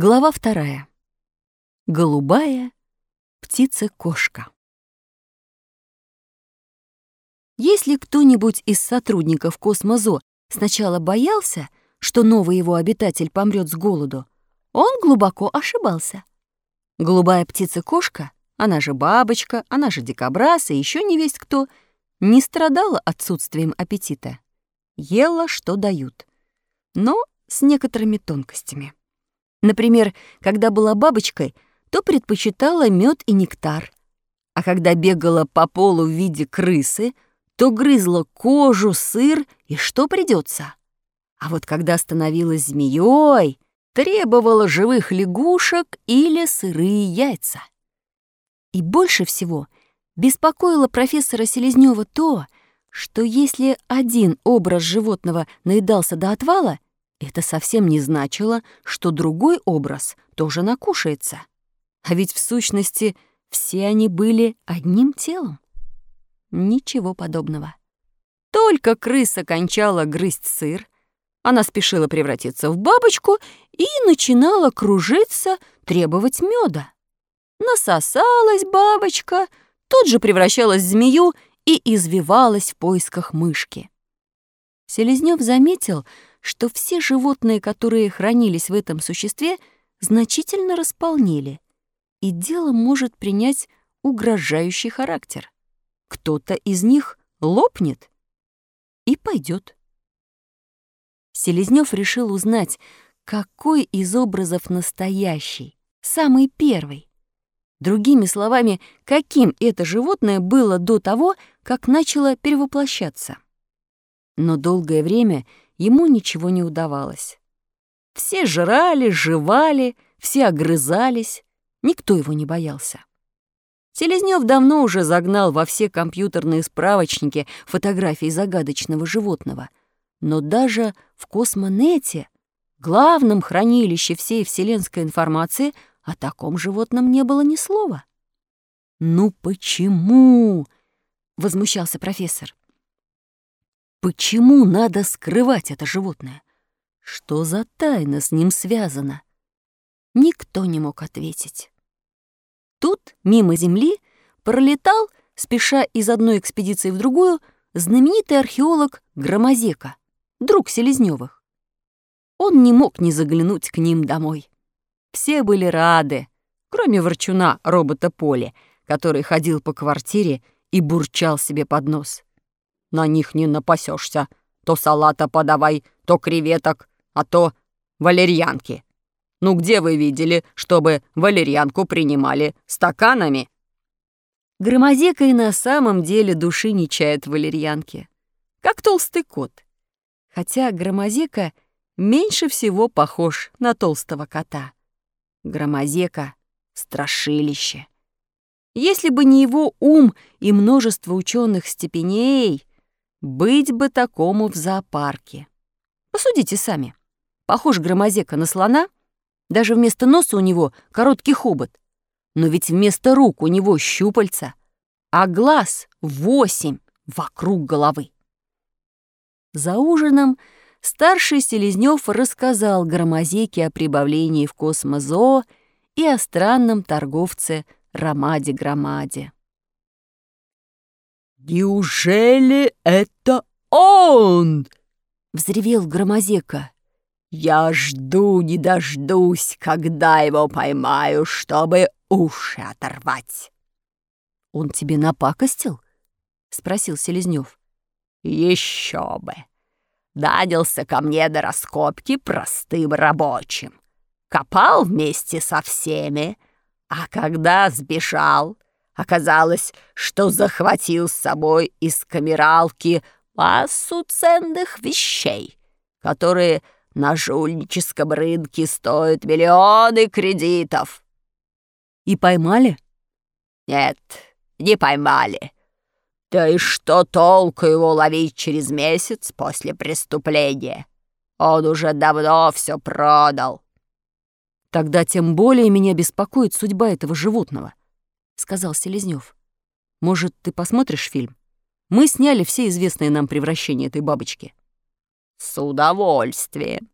Глава вторая. Голубая птица-кошка. Если кто-нибудь из сотрудников Космозо сначала боялся, что новый его обитатель помрет с голоду, он глубоко ошибался. Голубая птица-кошка, она же бабочка, она же дикобраз и еще не весть кто, не страдала отсутствием аппетита. Ела, что дают. Но с некоторыми тонкостями. Например, когда была бабочкой, то предпочитала мед и нектар. А когда бегала по полу в виде крысы, то грызла кожу, сыр и что придется. А вот когда становилась змеей, требовала живых лягушек или сырые яйца. И больше всего беспокоило профессора Селезнева то, что если один образ животного наедался до отвала — это совсем не значило, что другой образ тоже накушается. А ведь в сущности все они были одним телом. Ничего подобного. Только крыса кончала грызть сыр, она спешила превратиться в бабочку и начинала кружиться, требовать меда. Насосалась бабочка, тут же превращалась в змею и извивалась в поисках мышки. Селезнёв заметил, что все животные, которые хранились в этом существе, значительно располнели, и дело может принять угрожающий характер. Кто-то из них лопнет и пойдет. Селезнев решил узнать, какой из образов настоящий, самый первый. Другими словами, каким это животное было до того, как начало перевоплощаться. Но долгое время ему ничего не удавалось. Все жрали, жевали, все огрызались, никто его не боялся. Селезнёв давно уже загнал во все компьютерные справочники фотографии загадочного животного, но даже в космонете, главном хранилище всей вселенской информации, о таком животном не было ни слова. «Ну почему?» — возмущался профессор. Почему надо скрывать это животное? Что за тайна с ним связана? Никто не мог ответить. Тут, мимо Земли, пролетал, спеша из одной экспедиции в другую, знаменитый археолог Громозека, друг Селезнёвых. Он не мог не заглянуть к ним домой. Все были рады, кроме ворчуна робота Поли, который ходил по квартире и бурчал себе под нос на них не напасешься. То салата подавай, то креветок, а то валерьянки. Ну где вы видели, чтобы валерьянку принимали стаканами?» Громозека и на самом деле души не чает валерьянки. Как толстый кот. Хотя Громозека меньше всего похож на толстого кота. Громозека — страшилище. Если бы не его ум и множество ученых степеней, быть бы такому в зоопарке. Посудите сами. Похож громозека на слона, даже вместо носа у него короткий хобот. Но ведь вместо рук у него щупальца, а глаз восемь вокруг головы. За ужином старший Селезнёв рассказал Громозеке о прибавлении в космозоо и о странном торговце Ромаде-Громаде. «Неужели это он?» — взревел Громозека. «Я жду не дождусь, когда его поймаю, чтобы уши оторвать». «Он тебе напакостил?» — спросил Селезнёв. «Еще бы! Данился ко мне до раскопки простым рабочим. Копал вместе со всеми, а когда сбежал, Оказалось, что захватил с собой из камералки массу ценных вещей, которые на жульническом рынке стоят миллионы кредитов. И поймали? Нет, не поймали. Да и что толку его ловить через месяц после преступления? Он уже давно все продал. Тогда тем более меня беспокоит судьба этого животного сказал Селезнёв. «Может, ты посмотришь фильм? Мы сняли все известные нам превращения этой бабочки». «С удовольствием»,